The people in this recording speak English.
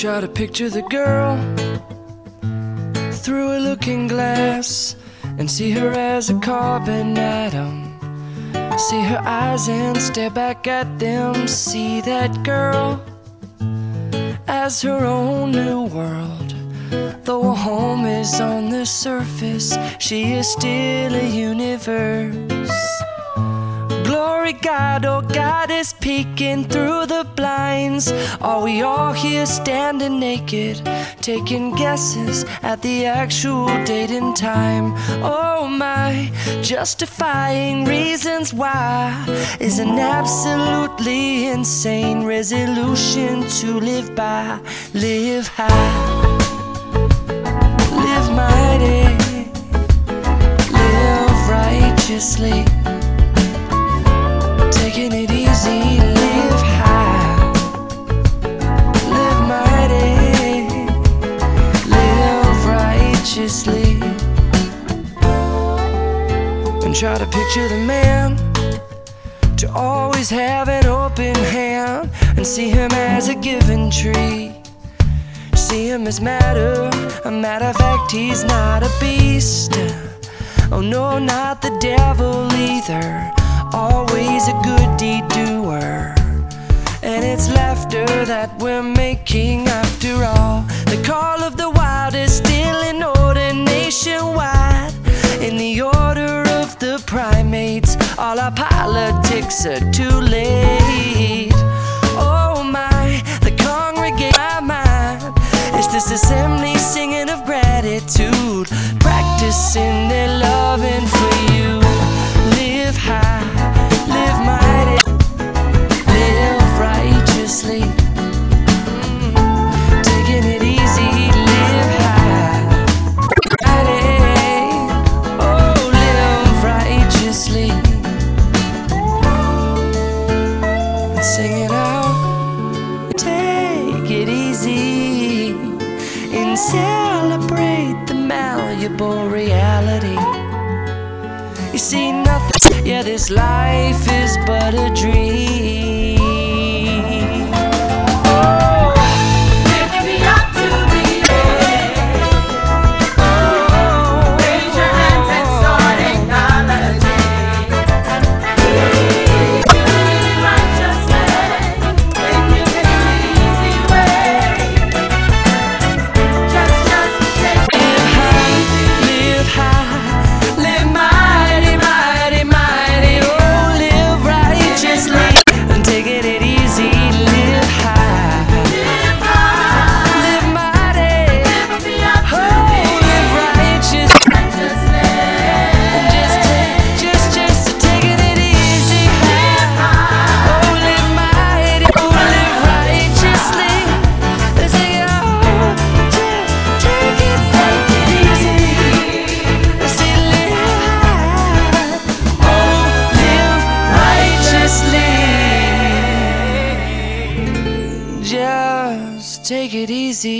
try to picture the girl through a looking glass and see her as a carbon atom. See her eyes and stare back at them. See that girl as her own new world. Though a home is on the surface, she is still a universe. Glory God, oh God is peeking through the blinds. Are we all here standing naked, taking guesses at the actual date and time? Oh my, justifying reasons why is an absolutely insane resolution to live by. Live high, live mighty, live righteously and try to picture the man to always have an open hand and see him as a given tree. See him as matter, a matter of fact, he's not a beast. Oh no, not the devil either always a good deed doer. And it's laughter that we're making after all. The call of the wild is still in order nationwide. Politics are too late. Oh my, the congregate my mind is this assembly singing of gratitude, practicing celebrate the malleable reality. You see nothing, yeah, this life is but a dream. just take it easy.